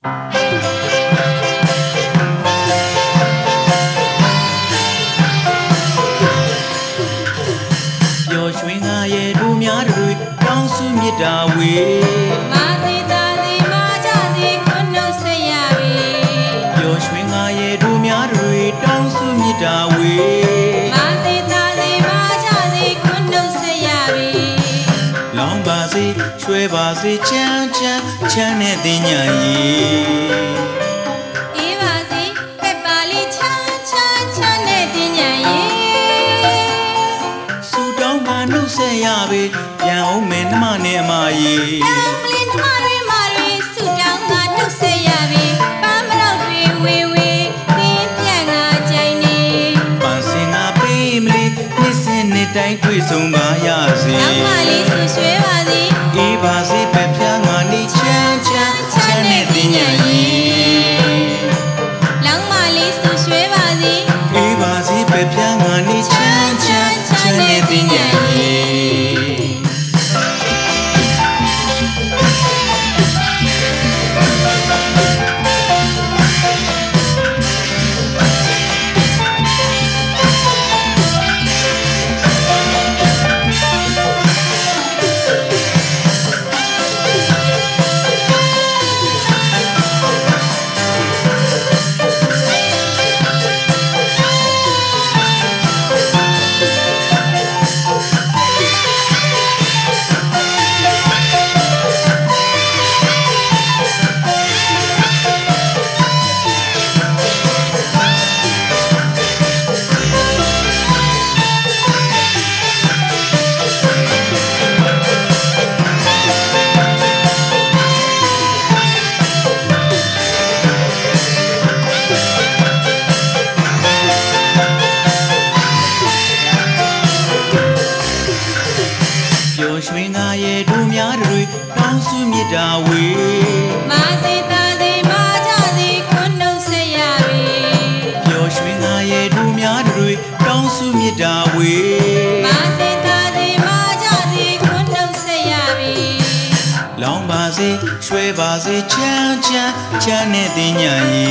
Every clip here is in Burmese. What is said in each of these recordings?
ပျော်ရွှင်ငါရဲ့တို့များတွေတောင်းစုမြတ်တာဝေမာစီတာစီမာကြစီခွန်းနှုတ်ဆက်ရပြီပျော်ရွှင်ငါရဲ့တို့များတွေတောင်းစုမြတ်တာဝေ လောင်းပါစေရွှဲပါစေချမ်းချမ်းချမ်းနဲ့တင်ညာရီအေးပါစီဖက်ပါလေးချမ်းချမ်းချမ်းနဲ့တင်ညာရေးစူတောင်းကနှုတ်ဆက်ရပေပြန်အောင်မယ်နှမနဲ့အမကြီးတမ်ပလင်းသမားတွေ တိုင်းတွေ့ဆုံပါရစေနောက်မလေးဆူရွှဲပါစီအေးပါစေပဲပြား ရွှင်ငါရဲ့တို့များတွေတောင်းစုမြတ်တာဝေမာစီတာစီမာကြစီခွန်းနှုတ်ဆက်ရပြီပျော်ရွှင်ငါရဲ့တို့များတွေတောင်းစုမြတ်တာဝေမာစီတာစီမာကြစီခွန်းနှုတ်ဆက်ရပြီလောင်းပါစေရွှဲပါစေချမ်းချမ်းချမ်းနဲ့တင်ညာရီ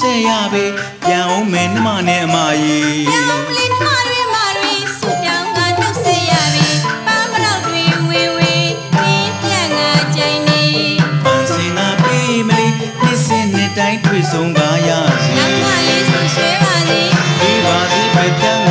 ဆက်ရပေပြန်အောင်မယ်နှမနဲ့အမကြီးတောင်ပလင်းသမားတွေမာတွေဆူတောင်းကနှုတ်ဆက်ရပြီပန်းမတော့တွေဝေဝေသင်ပြန်ကကြိုင်နေပန်းစင်ကပေးမလေးနှစ်စင်နှစ်တိုင်းတွေ့ဆုံပါရစေနောက်မလေးဆူရွှဲပါစီဒီပါစီပဲပြန်င